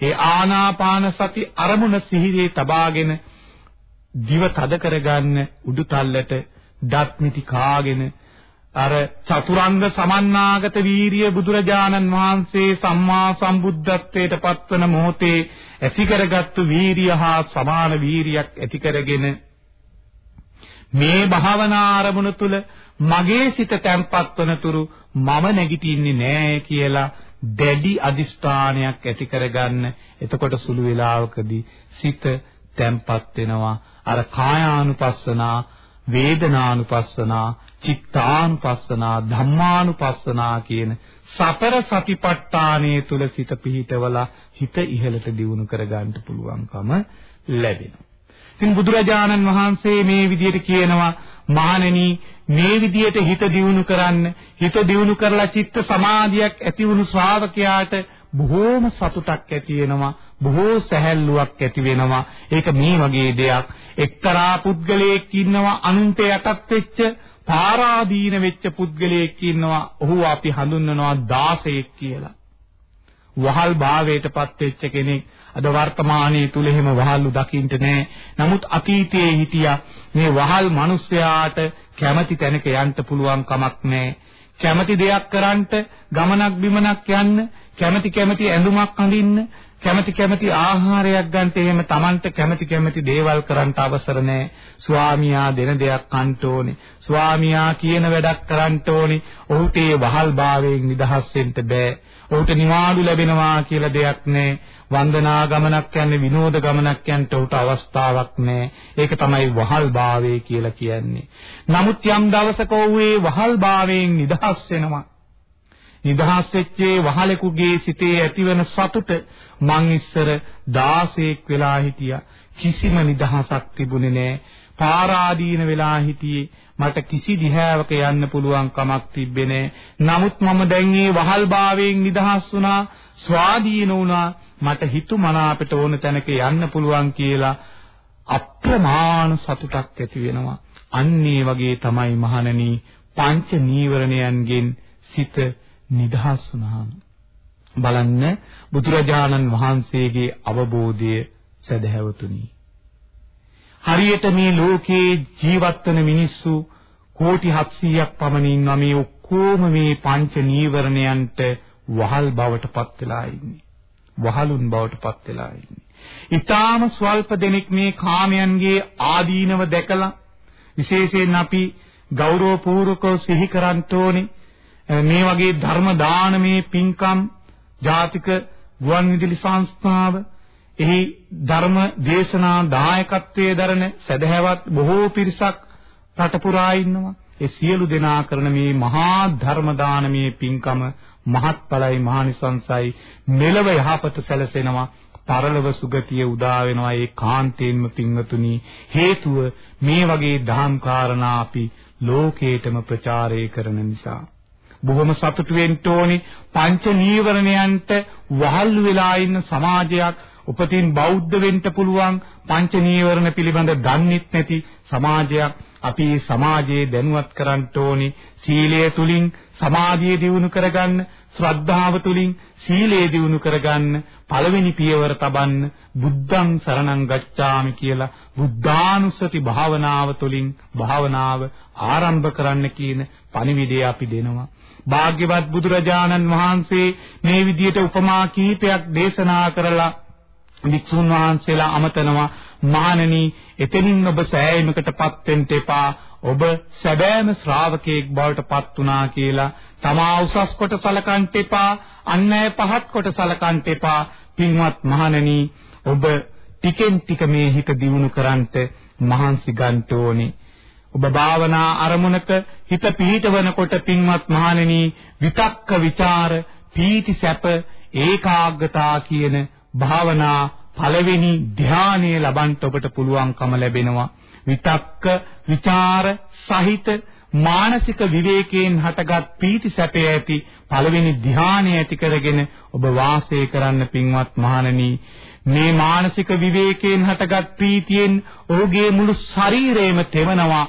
ඒ ආනාපාන සති අරමුණ සිහියේ තබාගෙන දිව තද කරගන්න උඩුතල්ලට දත් මිටි කාගෙන අර චතුරංග සමන්නාගත වීරිය බුදුරජාණන් වහන්සේ සම්මා සම්බුද්ධත්වයට පත්වන මොහොතේ ඇති කරගත්තු වීරිය හා සමාන වීරියක් ඇති කරගෙන මේ භාවනා ආරමුණ තුල මගේ සිත තැම්පත් වනතුරු මම නැගිටින්නේ නෑ කියලා දැඩි අදිස්ථානයක් ඇති කරගන්න. එතකොට සුළු වේලාවකදී සිත තැම්පත් වෙනවා. අර කායානුපස්සනා වේදනානුපස්සනා චිත්තානුපස්සනා ධම්මානුපස්සනා කියන සතර සතිපට්ඨානයේ තුල සිත පිහිටවලා හිත ඉහළට දියුණු කරගන්න පුළුවන්කම ලැබෙනවා. ඉතින් බුදුරජාණන් වහන්සේ මේ විදිහට කියනවා මහණෙනි මේ විදිහට හිත දියුණු කරන්න හිත දියුණු කරලා චිත්ත සමාධියක් ඇති වුණු ශ්‍රාවකයාට බොහෝම සතුටක් ඇති වෙනවා බොහෝ සැහැල්ලුවක් ඇති වෙනවා ඒක මේ වගේ දෙයක් එක්තරා පුද්ගලයෙක් ඉන්නවා අනුන්ට යටත් වෙච්ච පාරාදීන වෙච්ච පුද්ගලයෙක් ඉන්නවා ඔහු අපි හඳුන්වනවා 16ක් කියලා වහල් භාවයටපත් වෙච්ච කෙනෙක් අද වර්තමානයේ තුල එහෙම වහල්ලු දකින්න නැහැ. නමුත් අතීතයේ හිටියා මේ වහල් මිනිස්යාට කැමැති තැනක යන්න පුළුවන් කමක් නැහැ. කැමැති දෙයක් කරන්නට ගමනක් බිමනක් යන්න කැමැති කැමැති ඇඳුමක් අඳින්න කැමැති කැමැති ආහාරයක් ගන්නට එහෙම Tamanට කැමැති කැමැති දේවල් කරන්නට අවසර නැහැ. ස්වාමියා දෙන දෙයක් කන්න ඕනේ. ස්වාමියා කියන වැඩක් කරන්න ඕනේ. ඔහුට ඒ වහල් භාවයෙන් නිදහස් වෙන්න බෑ. ඔහුට නිවාඩු ලැබෙනවා කියලා දෙයක් නැහැ. වන්දනා ගමනක් යන්නේ විනෝද ගමනක් යන්නට උට අවස්ථාවක් නැහැ. ඒක තමයි වහල් භාවය කියලා කියන්නේ. නමුත් යම් දවසක ඔහුේ වහල් භාවයෙන් නිදහස් වෙනවා. නිදහස් වෙච්චේ වහලෙකුගේ සිතේ ඇතිවන සතුට මං ඉස්සර 16ක් වෙලා හිටියා. කිසිම නිදහසක් තිබුණේ නැහැ. පාරාදීන වෙලා හිටියේ මට කිසි දිහාවක යන්න පුළුවන් කමක් තිබෙන්නේ නමුත් මම දැන් මේ වහල් භාවයෙන් නිදහස් වුණා ස්වාධීන වුණා මට හිතු මනාපට ඕන තැනක යන්න පුළුවන් කියලා අප්‍රමාණ සතුටක් ඇති වෙනවා. අන්නේ වගේ තමයි මහණනි පංච නීවරණයන්ගෙන් සිත නිදහස් වුණාම බලන්න බුදුරජාණන් වහන්සේගේ අවබෝධය සදහැවතුනි. හරියට මේ ලෝකේ ජීවත් වෙන මිනිස්සු කෝටි 700ක් පමණ ඉන්නවා මේ ඔක්කොම මේ පංච නීවරණයන්ට වහල් බවට පත් වෙලා ඉන්නේ. වහලුන් බවට පත් වෙලා ඉන්නේ. ඊටාම ස්වල්ප දෙනෙක් මේ කාමයන්ගේ ආදීනව දැකලා විශේෂයෙන් අපි ගෞරවපූර්වකව සිහි කරන්න ඕනේ මේ වගේ ධර්ම දානමේ පින්කම් ජාතික ගුවන් විදුලි සංස්ථාව එහි ධර්ම දේශනා දායකත්වයේ දරන සදහැවත් බොහෝ පිරිසක් රට පුරා ඉන්නවා. ඒ සියලු දෙනා කරන මේ මහා ධර්ම දානමේ පින්කම මහත්ඵලයි මහානිසංසයි. මෙලව යහපත සැලසෙනවා. පරලොව සුගතිය උදා වෙනවා ඒ කාන්තේන්ම පින්වතුනි. හේතුව මේ වගේ දහම් කාරණා අපි ලෝකේටම ප්‍රචාරය කරන නිසා. බොහොම සතුටු වෙන්න ඕනේ. පංච නීවරණයන්ට වහල් වෙලා ඉන්න සමාජයක් උපතින් බෞද්ධ වෙන්න පුළුවන්. පංච නීවරණ පිළිබඳ දන්නෙත් නැති සමාජයක් අපි සමාජයේ දැනුවත් කරන්න ඕනි. සීලය තුලින් සමාධිය දියුණු කරගන්න ශ්‍රද්ධාව තුලින් සීලය දියුණු කරගන්න පළවෙනි පියවර තබන්න බුද්ධං සරණං ගච්ඡාමි කියලා බුද්ධානුස්සති භාවනාව තුලින් භාවනාව ආරම්භ කරන්න කියන පණිවිඩය අපි දෙනවා. භාග්‍යවත් බුදුරජාණන් වහන්සේ මේ විදිහට උපමා කිහිපයක් දේශනා කරලා වික්ෂුන් වහන්සේලා අමතනවා මහණෙනි එතනින් ඔබ සෑයීමකටපත් වෙන්න එපා. ඔබ සැබෑම ශ්‍රාවකයෙක් බවට පත් වුණා කියලා. තමා උසස් කොට සලකන්ට එපා. අන්නය පහත් කොට සලකන්ට එපා. පින්වත් මහණෙනි ඔබ ටිකෙන් ටික මේ හිත දියුණු කරන්ට මහන්සි ගන්න ඕනේ. ඔබ භාවනා අරමුණක හිත පිහිටවනකොට පින්වත් මහණෙනි විතක්ක ਵਿਚාර පීති සැප ඒකාග්‍රතා කියන භාවනා පළවෙනි ධානයේ ලබන්න ඔබට පුළුවන්කම ලැබෙනවා. විතක්ක ਵਿਚාර සහිත මානසික විවේකයෙන් හටගත් පීති සැපය ඇති පළවෙනි ධානය ඇති කරගෙන ඔබ වාසය කරන්න පින්වත් මහණනි. මේ මානසික විවේකයෙන් හටගත් ප්‍රීතියෙන් ඔහුගේ මුළු ශරීරයම තෙමනවා.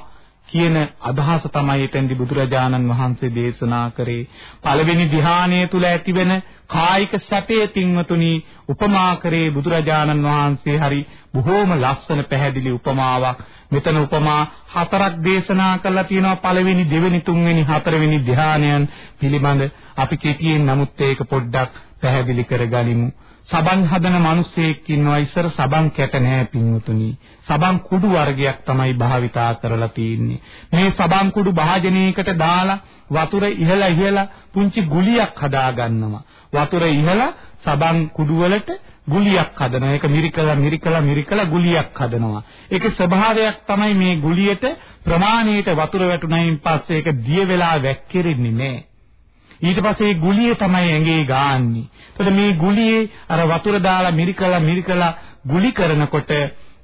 කියන අදහස තමයි එතෙන්දි බුදුරජාණන් වහන්සේ දේශනා කරේ. පළවෙනි ධ්‍යානය තුල ඇතිවෙන කායික සැපයේ තින්වතුනි උපමා කරේ බුදුරජාණන් වහන්සේ හරි බොහෝම ලස්සන පැහැදිලි උපමාවක්. මෙතන උපමා හතරක් දේශනා කරලා තියෙනවා පළවෙනි දෙවෙනි තුන්වෙනි හතරවෙනි ධ්‍යානයන් පිළිබඳ අපි කෙටියෙන් නමුත් ඒක පොඩ්ඩක් පැහැදිලි කරගනිමු. සබන් හදන මිනිස්සෙක් ඉන්නවා ඉස්සර සබන් කැට නැහැ පින්වතුනි. සබන් කුඩු වර්ගයක් තමයි භාවිතා කරලා තියෙන්නේ. මේ සබන් කුඩු භාජනයකට දාලා වතුර ඉහලා ඉහලා පුංචි ගුලියක් හදා ගන්නවා. වතුර ඉහලා සබන් කුඩු වලට ගුලියක් හදනවා. ඒක මිරිකලා මිරිකලා මිරිකලා ගුලියක් හදනවා. ඒකේ ස්වභාවයක් තමයි මේ ගුලියට ප්‍රමාණයට වතුර වැටුණයින් පස්සේ ඒක දිය වෙලා වැක්කිරෙන්නේ නැහැ. ඊට පස්සේ ගුලිය තමයි ඇඟේ ගාන්නේ. එතකොට මේ ගුලියේ අර වතුර දාලා මිරිකලා මිරිකලා ගුලි කරනකොට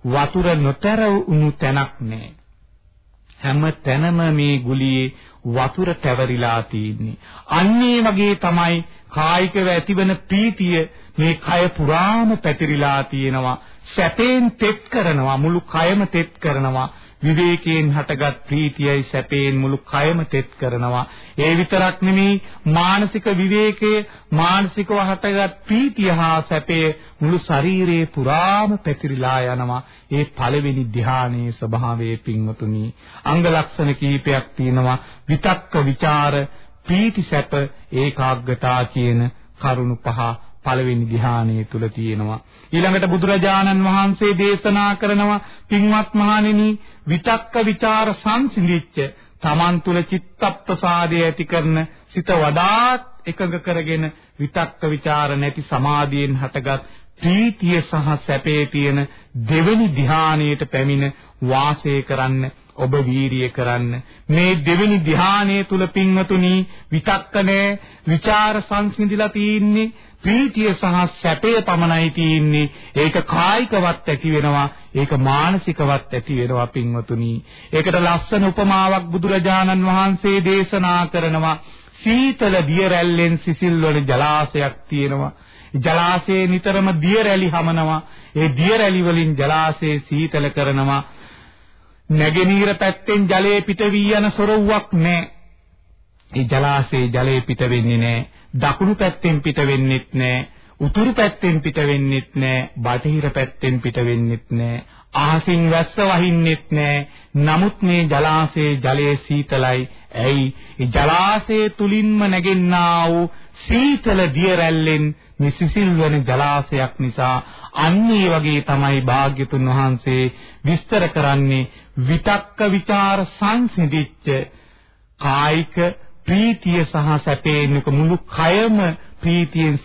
වතුර නොතර වුණු තැනක් නැහැ. හැම තැනම මේ ගුලියේ වතුර තැවරිලා තියෙන්නේ. අන්නේ වගේ තමයි කායිකව ඇතිවන ප්‍රීතිය මේ කය පුරාම පැතිරිලා තියෙනවා. සැපෙන් තෙත් කරනවා මුළු කයම තෙත් කරනවා. විවේකයෙන් හටගත් ප්‍රීතියයි සැපයෙන් මුළු කයම තෙත් කරනවා. ඒ විතරක් නෙමෙයි මානසික විවේකයේ මානසිකව හටගත් ප්‍රීතිය හා සැපය මුළු ශරීරයේ පුරාම පැතිරිලා යනවා. ඒ පළවෙනි ධානයේ ස්වභාවයේ පින්වතුනි අංග ලක්ෂණ කීපයක් තියෙනවා. විතක්ක ਵਿਚාර ප්‍රීති සැප ඒකාග්‍රතා කියන කරුණු පහ පළවෙනි ධ්‍යානයේ තුල තියෙනවා. ඊළඟට බුදුරජාණන් වහන්සේ දේශනා කරනවා පින්වත් මහණෙනි විතක්ක ਵਿਚාර සංසිඳිච්ච තමන් තුල චිත්තප්‍රසාදය ඇති කරන සිත වඩාත් එකඟ කරගෙන විතක්ක ਵਿਚාර නැති සමාධියෙන් හටගත් ප්‍රීතිය සහ සැපේ තියෙන දෙවෙනි ධ්‍යානයට පැමිණ වාසය කරන්න ඔබ වීරිය කරන්න. මේ දෙවෙනි ධ්‍යානයේ තුල පින්වතුනි විතක්කනේ ਵਿਚාර සංසිඳිලා තියෙන්නේ ප්‍රීතිය සහ සැපය පමණයි තියෙන්නේ. ඒක කායිකවත් ඇති වෙනවා ඒක මානසිකවත් ඇති වෙනවා පින්වතුනි. ඒකට ලස්සන උපමාවක් බුදුරජාණන් වහන්සේ දේශනා කරනවා. සීතල දිය රැල්ලෙන් සිසිල් වන ජලාශයක් තියෙනවා. ජලාශයේ නිතරම දිය රැලි හමනවා. ඒ දිය රැලි වලින් ජලාශය සීතල කරනවා. නැගෙනහිර පැත්තෙන් ජලය පිට වී යන සොරවුවක් නැහැ. ඒ ජලාශයේ ජලය පිට වෙන්නේ නැහැ. දකුණු පැත්තෙන් පිට වෙන්නෙත් නැහැ. උතුරු පැත්තෙන් පිට වෙන්නෙත් නැහැ. බටහිර පැත්තෙන් පිට වෙන්නෙත් නැහැ. අහසින් වැස්ස වහින්නෙත් නැහැ. නමුත් මේ ජලාශයේ ජලය සීතලයි. ඇයි? ඒ ජලාශයේ තුලින්ම නැගෙන්නා වූ සීතල දිය රැල්ලෙන් මේ සිසිල් වෙන ජලාශයක් නිසා අන්න ඒ වගේ තමයි භාග්‍යතුන් වහන්සේ විස්තර කරන්නේ විතක්ක ਵਿਚාර සංසිඳිච්ච කායික ප්‍රීතිය සහ සැපේන මුළු කයම ප්‍රීතියෙන්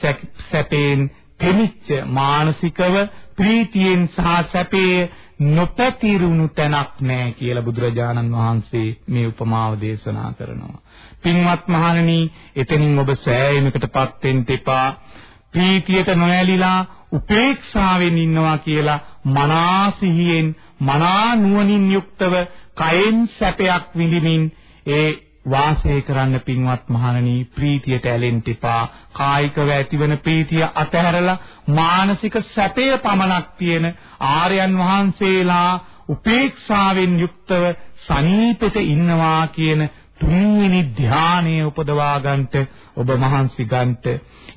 සැපේන් තෙමිච්ච මානසිකව ප්‍රීතියෙන් සහ සැපේ නොපැතිරුණු තැනක් නැහැ කියලා බුදුරජාණන් වහන්සේ මේ උපමාව දේශනා කරනවා. පින්වත් මහණෙනි, එතනින් ඔබ සෑයීමකටපත් වෙන්න එපා. ප්‍රීතියට නොඇලිලා උපේක්ෂාවෙන් ඉන්නවා කියලා මනාසිහියෙන් මනා නුවණින් යුක්තව කයෙන් සැපයක් විඳිමින් ඒ වාසය කරන්න පින්වත් මහණනි ප්‍රීතියට ඇලෙන්න එපා කායිකව ඇතිවන ප්‍රීතිය අතහැරලා මානසික සැපය පමණක් තියෙන ආර්යයන් වහන්සේලා උපේක්ෂාවෙන් යුක්තව සනීපෙට ඉන්නවා කියන තුන්වෙනි ධානය උපදවා ගන්නට ඔබ මහන්සි ගන්නට.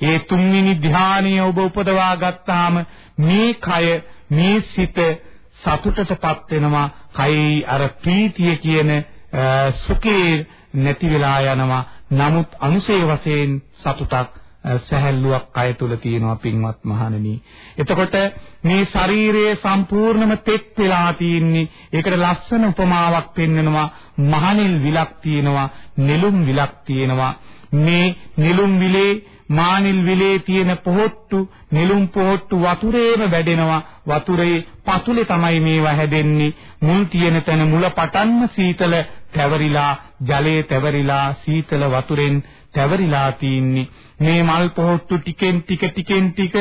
ඒ තුන්වෙනි ධානය ඔබ උපදවා ගත්තාම මේ කය මේ සිත සතුටටපත් වෙනවා. කයි අර ප්‍රීතිය කියන සුඛේ නැති වෙලා යනවා. නමුත් අනුසේ වශයෙන් සතුටක් සැහැල්ලුවක් කය තුල තියෙනවා පින්වත් මහණෙනි. එතකොට මේ ශරීරයේ සම්පූර්ණම තෙත් වෙලා තියෙන්නේ. ඒකට ලස්සන උපමාවක් පෙන්වනවා. මහණෙල් විලක් තියෙනවා, නෙළුම් විලක් තියෙනවා. මේ නෙළුම් විලේ මානිල් විලේ තියෙන පොහොට්ටු නෙළුම් පොහොට්ටු වතුරේම වැඩෙනවා. වතුරේ පතුලේ තමයි මේවා හැදෙන්නේ. මුල් තියෙන තැන මුල පටන්ම සීතල තැවරිලා ජලයේ තැවරිලා සීතල වතුරෙන් තැවරිලා තින්නේ. මේ මල් පොහොට්ටු ටිකෙන් ටික ටිකෙන් ටික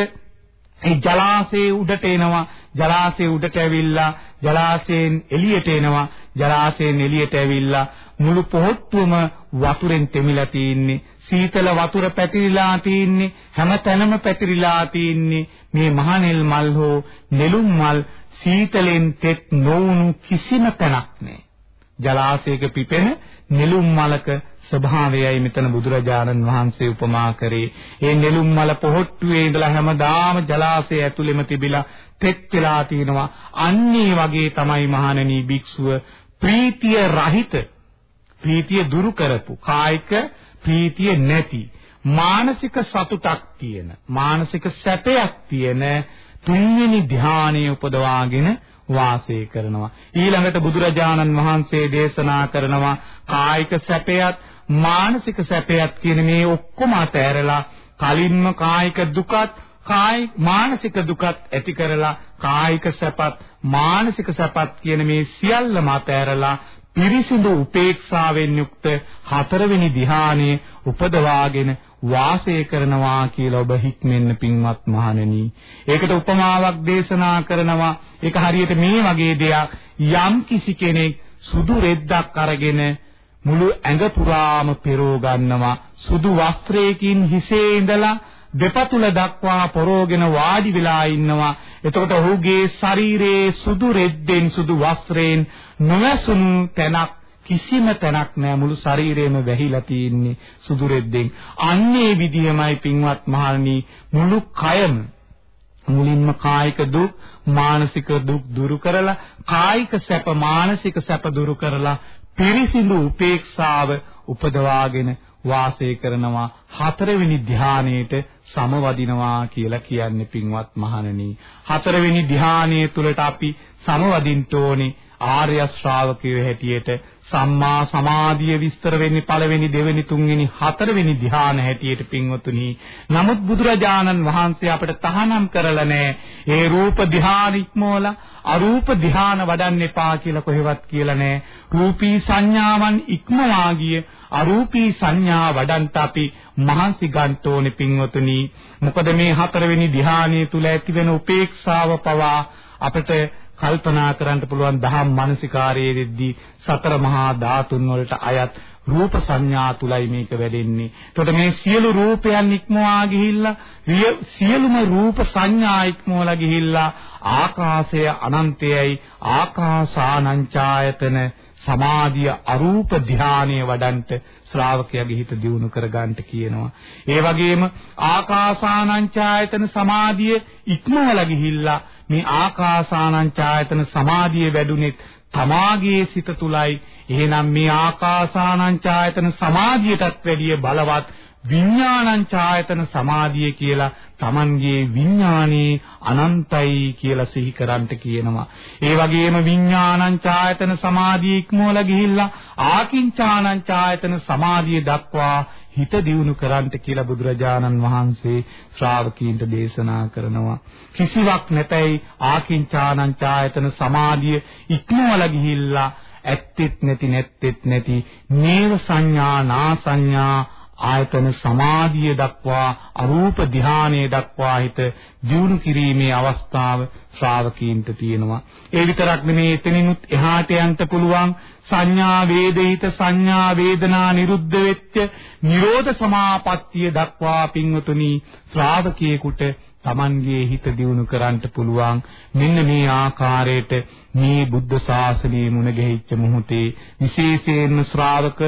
ඒ ජලාශයේ උඩට එනවා. ජලාශයේ උඩට ඇවිල්ලා ජලාශයෙන් එළියට එනවා. ජලාශයෙන් එළියට ඇවිල්ලා මුළු පොහොට්ටුවම වතුරෙන් තෙමිලා තින්නේ. සීතල වතුර පැතිරිලා තින්නේ. හැමතැනම පැතිරිලා තින්නේ. මේ මහනෙල් මල් හෝ නෙළුම් මල් සීතලෙන් තෙත් නොවුණු කිසිම තැනක් නැහැ ජලාශයක පිපෙන නෙළුම් මලක ස්වභාවයයි මෙතන බුදුරජාණන් වහන්සේ උපමා කරේ. ඒ නෙළුම් මල පොහොට්ටුවේ ඉඳලා හැමදාම ජලාශය ඇතුළෙම තිබිලා තෙත් වෙලා තිනවා. අන්නේ වගේ තමයි මහණෙනි භික්ෂුව ප්‍රීතිය රහිත ප්‍රීතිය දුරු කරපු කායික ප්‍රීතිය නැති මානසික සතුටක් තියෙන මානසික සැපයක් තියෙන තුන්වෙනි ධානය උපදවාගෙන වාසය කරනවා ඊළඟට බුදුරජාණන් වහන්සේ දේශනා කරනවා කායික සැපයත් මානසික සැපයත් කියන මේ ඔක්කොම අතහැරලා කලින්ම කායික දුකත් කායි මානසික දුකත් ඇති කරලා කායික සැපත් මානසික සැපත් කියන මේ සියල්ලම අතහැරලා පිරිසිදු උපේක්ෂාවෙන් යුක්ත හතරවෙනි ධ්‍යානයේ උපදවාගෙන වාසය කරනවා කියලා ඔබ හික්මෙන්න පින්වත් මහණෙනි. ඒකට උපමාවක් දේශනා කරනවා. ඒක හරියට මේ වගේ දෙයක් යම් කිසි කෙනෙක් සුදු රෙද්දක් අරගෙන මුළු ඇඟ පුරාම පෙරෝ ගන්නවා. සුදු වස්ත්‍රයකින් හිසේ ඉඳලා දෙපතුල දක්වා පොරෝගෙන වාඩි වෙලා ඉන්නවා. එතකොට ඔහුගේ ශරීරයේ සුදු රෙද්දෙන් සුදු වස්ත්‍රයෙන් නොවැසුණු තැනක් කිසිම තැනක් නෑ මුළු ශරීරයම වැහිලා තියෙන්නේ සුදු රෙද්දෙන්. අන්නේ විදිහමයි පින්වත් මහණනි මුළු කයම මුලින්ම කායික දුක් මානසික දුක් දුරු කරලා කායික සැප මානසික සැප දුරු කරලා පිරිසිදු උපේක්ෂාව උපදවාගෙන වාසය කරනවා හතරවෙනි ධානයේට සමවදිනවා කියලා කියන්නේ පින්වත් මහණෙනි හතරවෙනි ධානයේ තුලට අපි සමවදින්න ඕනේ ආර්ය ශ්‍රාවකයෝ හැටියට සම්මා සමාධිය විස්තර වෙන්නේ පළවෙනි දෙවෙනි තුන්වෙනි හතරවෙනි ධ්‍යාන හැටියට පින්වතුනි. නමුත් බුදුරජාණන් වහන්සේ අපිට තහනම් කරලා නැහැ. ඒ රූප ධ්‍යාන ඉක්මවලා අරූප ධ්‍යාන වඩන්න එපා කියලා කොහෙවත් කියලා නැහැ. රූපී සංඥාවන් ඉක්මවා ගිය අරූපී සංඥා වඩන්ට අපි මහන්සි ගන්න ඕනේ පින්වතුනි. මොකද මේ හතරවෙනි ධ්‍යානයේ තුල ඇතිවෙන උපේක්ෂාව පවා අපිට කල්පනා කරන්න පුළුවන් දහම් මානසිකාරයේ දෙද්දී සතර මහා ධාතුන් වලට අයත් රූප සංඥා තුලයි මේක වැඩෙන්නේ. එතකොට මේ සියලු රූපයන් ඉක්මවා ගිහිල්ලා සියලුම රූප සංඥා ඉක්මවලා ගිහිල්ලා ආකාශය අනන්තයයි ආකාසානංචායතන සමාධිය අරූප ධානයේ වඩන්ට ශ්‍රාවකයාගේ හිත දියුණු කර ගන්නට කියනවා. ඒ වගේම ආකාසානංචායතන සමාධිය ඉක්මවලා ගිහිල්ලා මේ ආකාසානං ඡායතන සමාධිය වැඩුණෙත් තමාගේ සිත තුලයි එහෙනම් මේ ආකාසානං ඡායතන සමාධියටත් වැඩිය බලවත් විඥානං ඡායතන සමාධිය කියලා Tamanගේ විඥානේ අනන්තයි කියලා සිහි කරන්ට කියනවා. ඒ වගේම විඥානං ඡායතන සමාධිය ඉක්මවලා ගිහිල්ලා ආකින්චානං ඡායතන සමාධිය දක්වා හිත දියුණු කරන්ට කියලා බුදුරජාණන් වහන්සේ ශ්‍රාවකීන්ට දේශනා කරනවා. කිසිවක් නැතයි ආකින්චානං ඡායතන සමාධිය ඉක්මවලා ගිහිල්ලා ඇත්තෙත් නැති නැත්තෙත් නැති නේව සංඥා නා සංඥා ආයතන සමාධිය දක්වා අරූප ධානයේ දක්වා හිත දියුණු කිරීමේ අවස්ථාව ශ්‍රාවකීන්ට තියෙනවා. ඒ විතරක් නෙමේ එතනිනුත් එහාට යන්න පුළුවන් සංඥා වේදිත සංඥා වේදනා නිරුද්ධ වෙච්ච නිරෝධ සමාපත්තිය දක්වා පින්වතුනි ශ්‍රාවකයෙකුට Tamanගේ හිත දියුණු කරන්නට පුළුවන් මෙන්න මේ ආකාරයට මේ බුද්ධ ශාසනයේ මුණ ගැහිච්ච මොහොතේ විශේෂයෙන්ම ශ්‍රාවක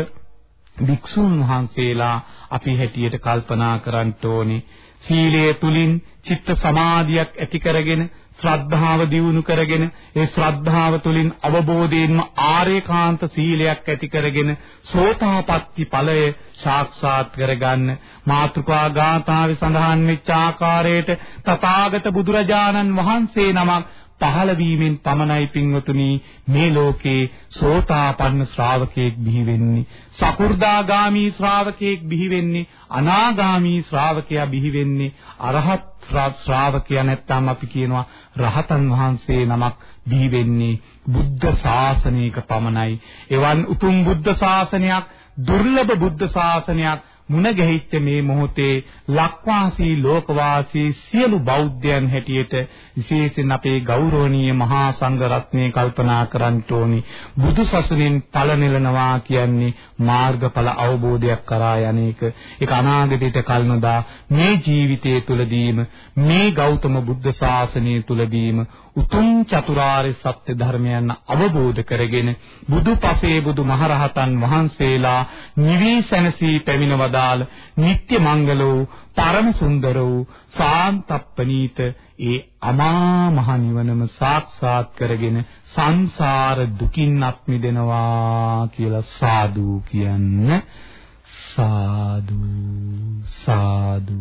භික්ෂුන් වහන්සේලා අපි හැටියට කල්පනා කරන්න ඕනේ. සීලය තුලින් චිත්ත සමාධියක් ඇති කරගෙන ශ්‍රද්ධාව දියුණු කරගෙන ඒ ශ්‍රද්ධාව තුළින් අවබෝධයෙන්ම ආරේකාන්ත සීලයක් ඇති කරගෙන සෝතාපට්ටි ඵලය සාක්ෂාත් කරගන්න. මාතෘකා ගාථාවේ සඳහන් වෙච්ච ආකාරයට තථාගත බුදුරජාණන් වහන්සේ නමක් පහළ වීමෙන් පමණයි පින්වතුනි මේ ලෝකේ සෝතාපන්න ශ්‍රාවකයෙක් බිහි වෙන්නේ. සකු르දාගාමි ශ්‍රාවකයෙක් බිහි වෙන්නේ අනාගාමි ශ්‍රාවකයා බිහි වෙන්නේ අරහත් ශ්‍රාවකයා නැත්නම් අපි කියනවා රහතන් වහන්සේ නමක් බිහි වෙන්නේ බුද්ධ ශාසනයක පමණයි. එවන් උතුම් බුද්ධ ශාසනයක් දුර්ලභ බුද්ධ ශාසනයක් මුණ ගැහිච්ච මේ මොහොතේ ලක්වාසී ලෝකවාසී සියලු බෞද්ධයන් හැටියට විශේෂයෙන් අපේ ගෞරවනීය මහා සංඝ රත්නය කල්පනා කරන්න ඕනි. බුදු සසුනෙන් ඵල නෙලනවා කියන්නේ මාර්ගඵල අවබෝධයක් කරා යන්නේක ඒක අනාගතයට කල්නදා මේ ජීවිතයේ තුලදීම මේ ගෞතම බුද්ධ ශාසනය තුලදීම උතුම් චතුරාර්ය සත්‍ය ධර්මයන් අවබෝධ කරගෙන බුදුපසේ බුදු මහරහතන් වහන්සේලා නිවිසනසී පැමිණ වදාළ නිත්‍ය මංගල වූ පරම සුන්දර වූ සාන්තප්පනීත ඒ අමා මහ නිවනම සාක්ෂාත් කරගෙන සංසාර දුකින් අත් මිදෙනවා කියලා සාදු කියන්න සාදු සාදු.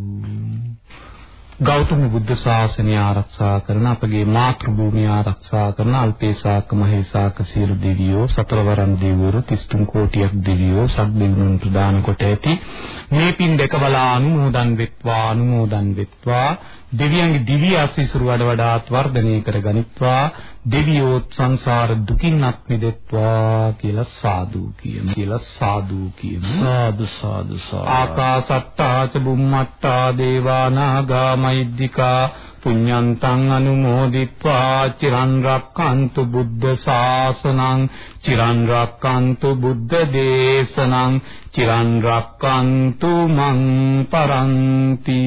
ගෞතම බුද්ධ ශාසනය ආරක්ෂා කරන අපගේ මාතෘ භූමිය ආරක්ෂා කරන අල්පේසාක මහේසාක සියලු දෙවියෝ සතරවරන් දෙවිවරු 33 කෝටියක් දෙවියෝ සද්දෙවියන් ප්‍රදාන කොට ඇති මේ පින් දෙක බලා අනුමෝදන් වෙත්වා අනුමෝදන් වෙත්වා. දෙවියන්ගේ දිව්‍ය ආශිර්වාද වඩ වඩාත් වර්ධනය කර ගනිත්වා. දෙවියෝත් සංසාර දුකින් අත් මිදෙත්වා කියලා සාදු කියමු. කියලා සාදු කියමු. සාදු සාදු සාදු. ආකාසට්ටා ච බුම්මට්ටා දේවා නාග මෛද්దికා පුඤ්ඤන්තං අනුමෝදිත්වා චිරන් රක්칸තු බුද්ධ ශාසනං චිරන් රක්칸තු බුද්ධ දේශනං චිරන් රක්칸තු මං පරන්ති.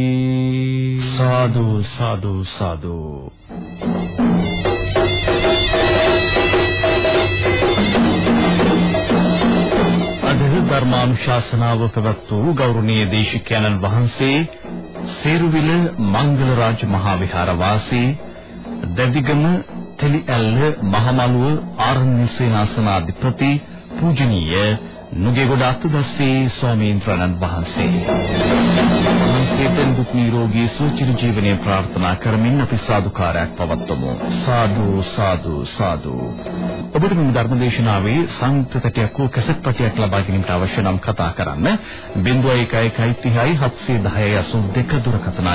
සාදු සාදු සාදු. Thank you. ධර්මානුශාසනාව පැවැත් වූ ගෞරවනීය දේශිකානන් වහන්සේ සේරුවිල මංගල රාජ මහා විහාර වාසී දෙවිගම තෙලිඇල්ල මහමලුව ආරණ්‍ය සේනාසනාධිපති පූජනීය නුගේගොඩ අතුදස්සේ ස්වාමීන් වහන්සේ. වහන්සේට දුක් නිරෝගී සුවචිර ජීවනයේ ප්‍රාර්ථනා කරමින් අපි සාදුකාරයක් පවත්වමු. සාදු සාදු සාදු. ඔබට මේ ධර්මදේශනාවේ සංකෘතටයක් වූ කැසට් පටියක් ලබා ගැනීමට අවශ්‍ය නම් කතා කරන්න. 0111 30 710 82 දුරකථන